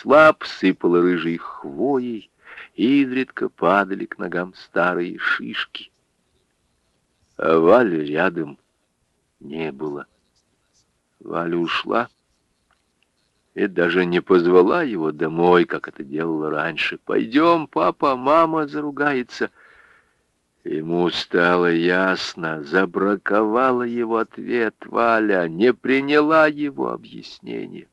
слаб сыпала рыжей хвоей, изредка падали к ногам старые шишки. А Вали рядом не было. Валя ушла и даже не позвала его домой, как это делала раньше. «Пойдем, папа, мама заругается». Ему стало ясно, забраковала его ответ Валя, не приняла его объяснение.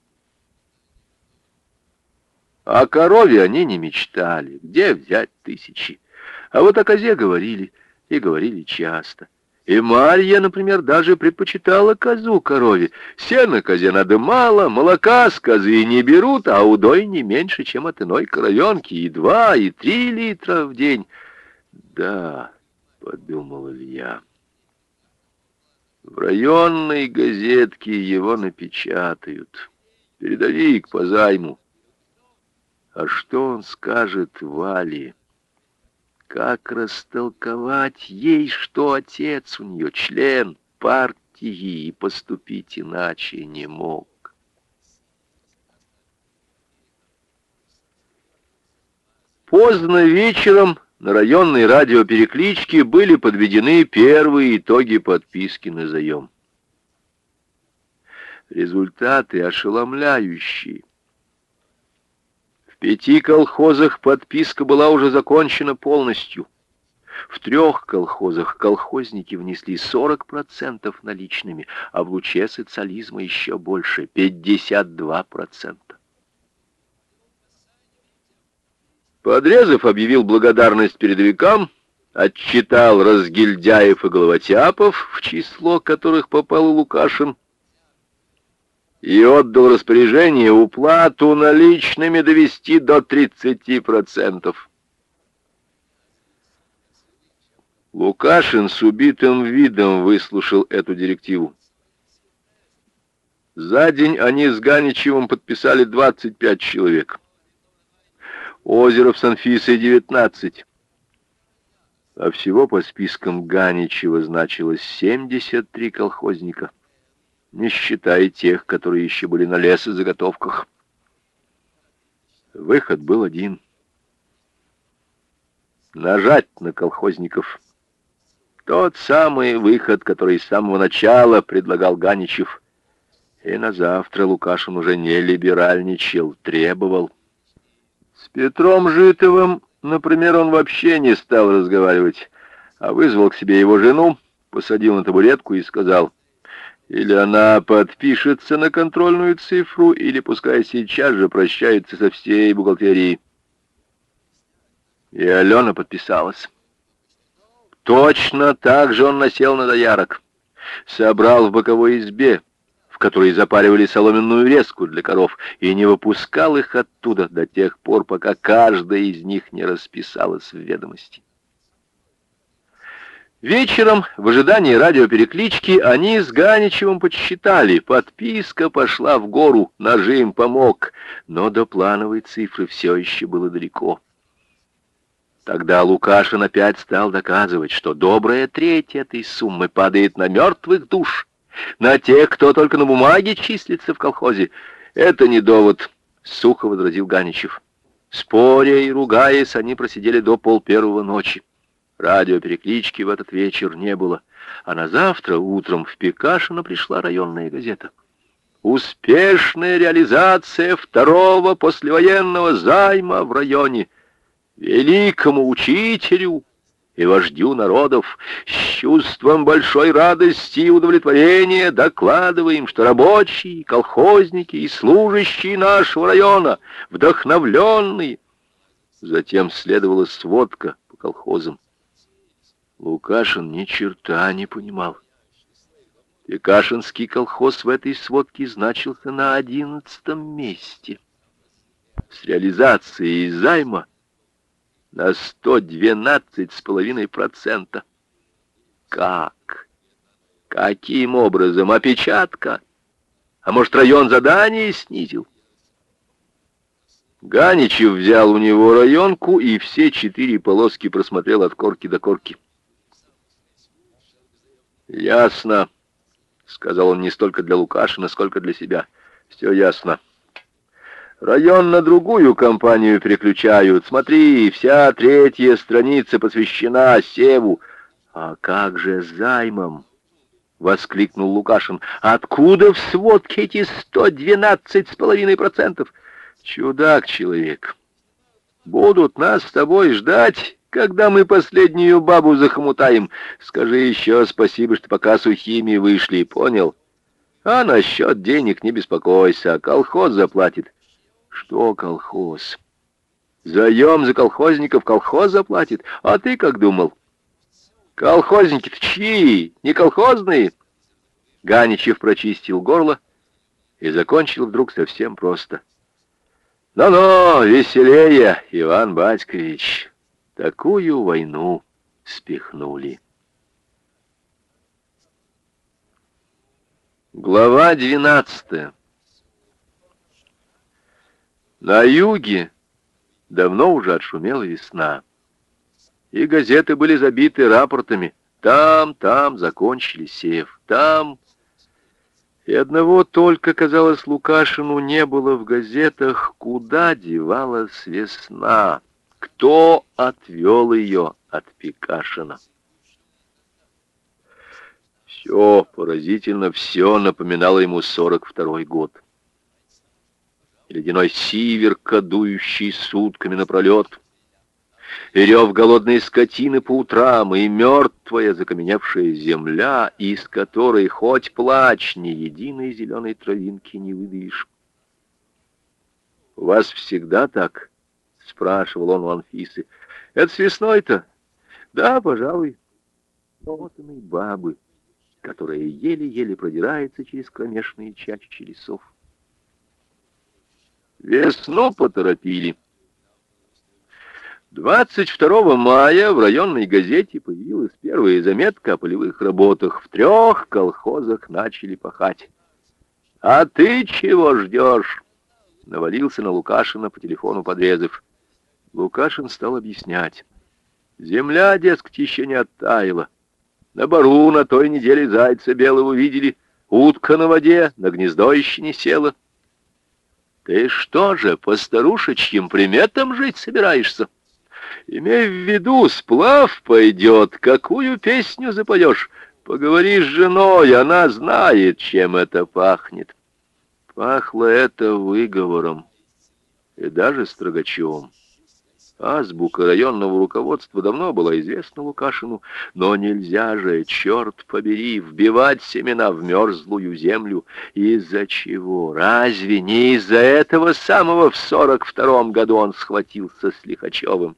О корове они не мечтали, где взять тысячи. А вот о козе говорили, и говорили часто. И Марья, например, даже предпочитала козу корове. Сена козе надо мало, молока с козы не берут, а удой не меньше, чем от иной коровенки, и два, и три литра в день. Да, — подумал Илья. В районной газетке его напечатают. Передовик по займу. А что он скажет Вале? Как растолковать ей, что отец у нее член партии и поступить иначе не мог? Поздно вечером на районной радиоперекличке были подведены первые итоги подписки на заем. Результаты ошеломляющие. Пяти колхозах подписка была уже закончена полностью. В трех колхозах колхозники внесли 40% наличными, а в луче социализма еще больше — 52%. Подрезов объявил благодарность передовикам, отчитал разгильдяев и головотяпов, в число которых попал и Лукашин, и отдал распоряжение уплату наличными довести до 30%. Лукашин с убитым видом выслушал эту директиву. За день они с Ганичевым подписали 25 человек. Озеров с Анфисой 19. А всего по спискам Ганичева значилось 73 колхозника, не считая тех, которые еще были на лесозаготовках. Выход был один. Нажать на колхозников. Тот самый выход, который с самого начала предлагал Ганичев. И на завтра Лукашин уже не либеральничал, требовал с Петром Житовым, например, он вообще не стал разговаривать, а вызвал к себе его жену, посадил на табуретку и сказал, или она подпишется на контрольную цифру, или пускай сейчас же прощается со всей бухгалтерией. И Алена подписалась. Точно так же он насел на доярок. Собрал в боковой избе которые запаривали соломенную резку для коров, и не выпускал их оттуда до тех пор, пока каждая из них не расписалась в ведомости. Вечером, в ожидании радиопереклички, они с Ганичевым подсчитали. Подписка пошла в гору, нажим помог, но до плановой цифры все еще было далеко. Тогда Лукашин опять стал доказывать, что добрая треть этой суммы падает на мертвых душ, на тех, кто только на бумаге числится в колхозе. Это не довод, — сухо возразил Ганичев. Споря и ругаясь, они просидели до пол первого ночи. Радиопереклички в этот вечер не было, а на завтра утром в Пекашино пришла районная газета. Успешная реализация второго послевоенного займа в районе. Великому учителю и вождю народов, с чувством большой радости и удовлетворения докладываем, что рабочие, колхозники и служащие нашего района, вдохновленные. Затем следовала сводка по колхозам. Лукашин ни черта не понимал. Пекашинский колхоз в этой сводке значился на одиннадцатом месте. С реализацией займа на 112,5%. Как? Каким образом? Опечатка? А может, район задания снизил? Ганичев взял у него районку и все четыре полоски просмотрел от корки до корки. «Ясно», — сказал он не столько для Лукашина, сколько для себя. «Все ясно. Район на другую компанию переключают. Смотри, вся третья страница посвящена Севу. А как же займом? Воскликнул Лукашин. Откуда в сводке эти сто двенадцать с половиной процентов? Чудак человек. Будут нас с тобой ждать, когда мы последнюю бабу захомутаем. Скажи еще спасибо, что пока сухими вышли, понял? А насчет денег не беспокойся, колхоз заплатит. Что колхоз? Заем за колхозников колхоз заплатит. А ты как думал? Колхозники-то чьи? Не колхозные? Ганичев прочистил горло и закончил вдруг совсем просто. «Ну-ну, веселее, Иван Батькович, такую войну спихнули». Глава двенадцатая на юге давно уже отшумела весна, и газеты были забиты рапортами. Там, там закончили сев, там... И одного только, казалось, Лукашину не было в газетах, куда девалась весна, кто отвел ее от Пикашина. Все, поразительно, все напоминало ему сорок второй год ледяной сивер, кадующий сутками напролет, и рев голодной скотины по утрам, и мертвая закаменевшая земля, из которой хоть плачь, ни единой зеленой травинки не выдаешь. «У вас всегда так?» — спрашивал он у Анфисы. «Это с весной-то?» «Да, пожалуй. Мотаные бабы, которая еле-еле продирается через кромешные чащи лесов. Весну поторопили. 22 мая в районной газете появилась первая заметка о полевых работах. В трех колхозах начали пахать. «А ты чего ждешь?» Навалился на Лукашина по телефону подрезав. Лукашин стал объяснять. Земля, дескать, еще не оттаяла. На бару на той неделе зайца белого видели. Утка на воде, на гнездо еще не села. Ты что же, по старушечьим приметам жить собираешься? Имей в виду, сплав пойдет, какую песню запоешь. Поговори с женой, она знает, чем это пахнет. Пахло это выговором и даже строгачом. Азбука районного руководства давно была известна Лукашину, но нельзя же, черт побери, вбивать семена в мерзлую землю. Из-за чего? Разве не из-за этого самого в сорок втором году он схватился с Лихачевым?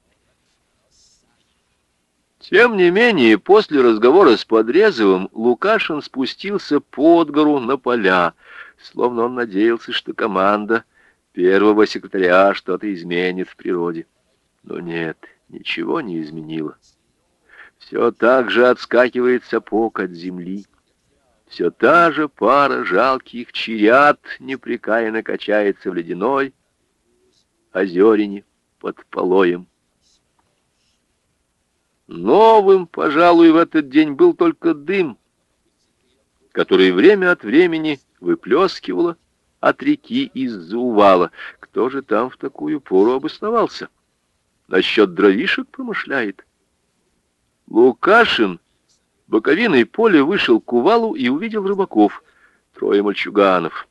Тем не менее, после разговора с Подрезовым Лукашин спустился под гору на поля, словно он надеялся, что команда первого секретаря что-то изменит в природе. Но нет, ничего не изменило. Все так же отскакивает сапог от земли. Все та же пара жалких черят непрекаянно качается в ледяной озерине под полоем. Новым, пожалуй, в этот день был только дым, который время от времени выплескивало от реки из-за увала. Кто же там в такую пору обосновался? Насчет дровишек помышляет. Лукашин боковиной поле вышел к увалу и увидел рыбаков, трое мальчуганов.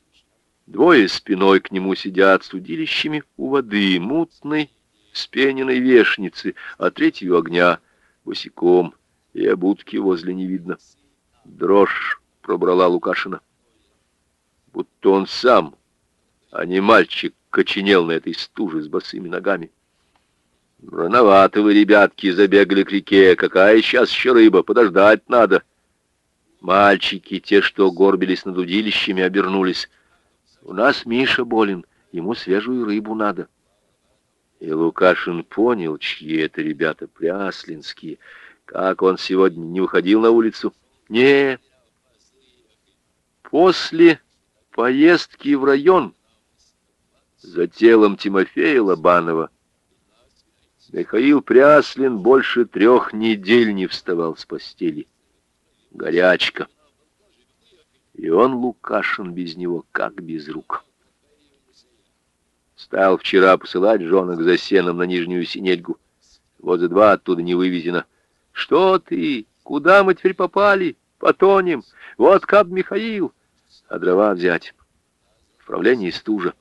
Двое спиной к нему сидят с удилищами у воды, мутной, спененной вешницы, а третий у огня, босиком, и обутки возле не видно. Дрожь пробрала Лукашина. Будто он сам, а не мальчик, коченел на этой стуже с босыми ногами. Рановато вы, ребятки, забегали к реке. Какая сейчас еще рыба? Подождать надо. Мальчики, те, что горбились над удилищами, обернулись. У нас Миша болен, ему свежую рыбу надо. И Лукашин понял, чьи это ребята, пряслинские. Как он сегодня не уходил на улицу? Не. После поездки в район за телом Тимофея Лобанова Михаил Пряслин больше трех недель не вставал с постели. Горячка. И он, Лукашин, без него как без рук. Стал вчера посылать женок за сеном на нижнюю синельгу. Вот за два оттуда не вывезено. Что ты? Куда мы теперь попали? Потонем. Вот каб Михаил. А дрова взять. В правлении стужа.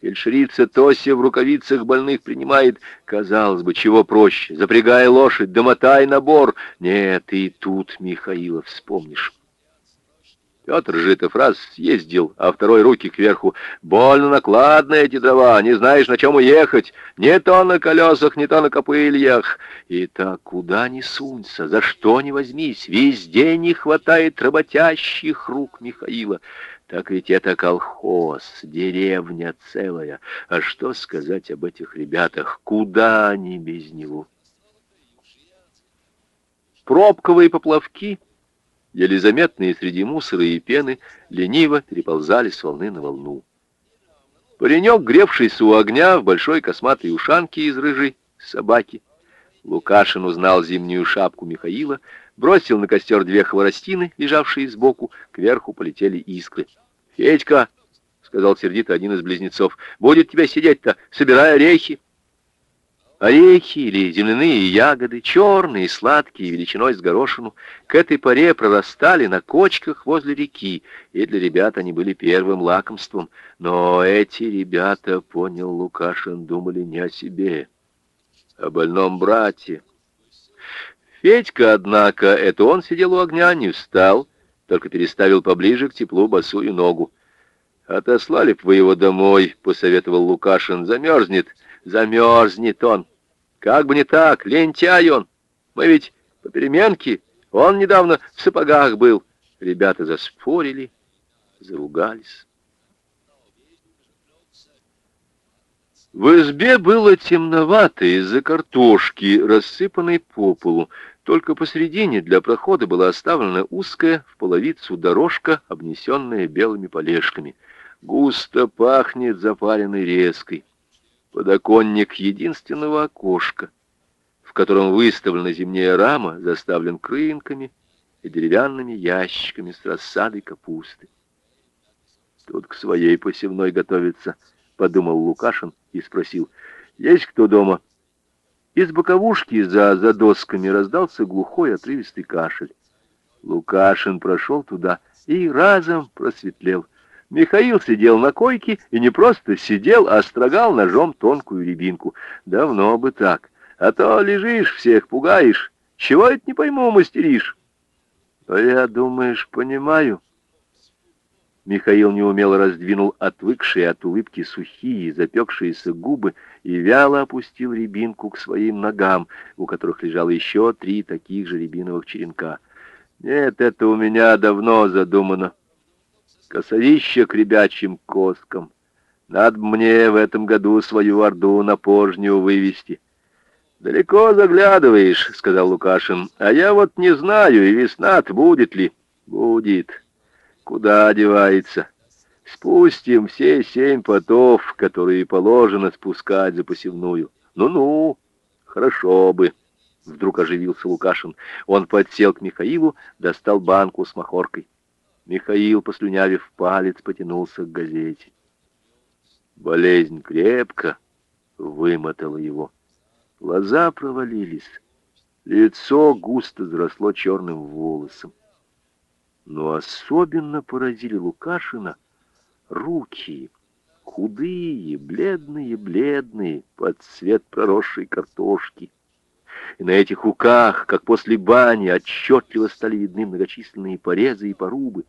Фельдшерица Тося в рукавицах больных принимает. Казалось бы, чего проще. Запрягай лошадь, домотай набор. Нет, и тут Михаила вспомнишь. Петр Житов раз съездил, а второй руки кверху. Больно накладные эти дрова, не знаешь, на чем уехать. Не то на колесах, не то на копыльях. И так куда ни сунься, за что ни возьмись, везде не хватает работящих рук Михаила. Так ведь это колхоз, деревня целая. А что сказать об этих ребятах? Куда они без него? Пробковые поплавки — еле заметные среди мусора и пены, лениво переползали с волны на волну. Паренек, гревшийся у огня в большой косматой ушанке из рыжей собаки, Лукашин узнал зимнюю шапку Михаила, бросил на костер две хворостины, лежавшие сбоку, кверху полетели искры. «Федька!» — сказал сердито один из близнецов. «Будет тебя сидеть-то, собирая орехи!» Орехи или земляные ягоды, черные, сладкие, величиной с горошину, к этой поре прорастали на кочках возле реки, и для ребят они были первым лакомством. Но эти ребята, понял Лукашин, думали не о себе, а о больном брате. Федька, однако, это он сидел у огня, не встал, только переставил поближе к теплу босую ногу. «Отослали б вы его домой», — посоветовал Лукашин, — «замерзнет». Замерзнет он. Как бы не так, лентяй он. Мы ведь по переменке. Он недавно в сапогах был. Ребята заспорили, заругались. В избе было темновато из-за картошки, рассыпанной по полу. Только посредине для прохода была оставлена узкая в половицу дорожка, обнесенная белыми полежками. Густо пахнет запаренной резкой подоконник единственного окошка, в котором выставлена зимняя рама, заставлен крынками и деревянными ящиками с рассадой капусты. Тут к своей посевной готовится, подумал Лукашин и спросил, есть кто дома? Из боковушки за задосками раздался глухой отрывистый кашель. Лукашин прошел туда и разом просветлел — Михаил сидел на койке и не просто сидел, а строгал ножом тонкую рябинку. Давно бы так. А то лежишь, всех пугаешь. Чего это не пойму, мастеришь? А я, думаешь, понимаю. Михаил неумело раздвинул отвыкшие от улыбки сухие, запекшиеся губы и вяло опустил рябинку к своим ногам, у которых лежало еще три таких же рябиновых черенка. Нет, это у меня давно задумано косовище к ребячим коскам. Надо мне в этом году свою орду на пожню вывести. «Далеко заглядываешь», — сказал Лукашин, — «а я вот не знаю, и весна-то будет ли». «Будет. Куда девается? Спустим все семь потов, которые положено спускать за посевную. Ну-ну, хорошо бы». Вдруг оживился Лукашин. Он подсел к Михаилу, достал банку с махоркой. Михаил, послюнявив палец, потянулся к газете. Болезнь крепко вымотала его. Глаза провалились, лицо густо заросло черным волосом. Но особенно поразили Лукашина руки, худые, бледные-бледные, под цвет проросшей картошки. И на этих руках, как после бани, отчетливо стали видны многочисленные порезы и порубы.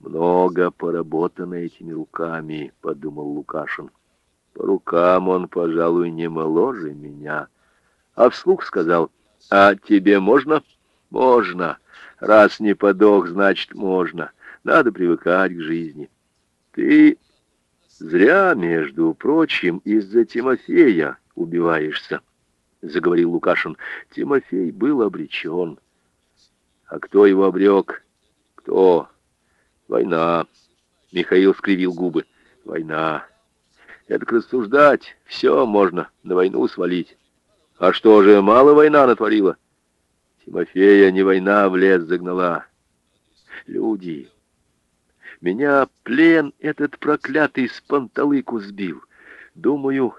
Много поработано этими руками, — подумал Лукашин. По рукам он, пожалуй, не моложе меня. А вслух сказал, а тебе можно? Можно. Раз не подох, значит, можно. Надо привыкать к жизни. Ты зря, между прочим, из-за Тимофея убиваешься, — заговорил Лукашин. Тимофей был обречен. А кто его обрек? Кто? Война. Михаил скривил губы. Война. Это рассуждать. Все можно на войну свалить. А что же, мало война натворила? Тимофея не война в лес загнала. Люди. Меня плен этот проклятый с панталыку сбил. Думаю,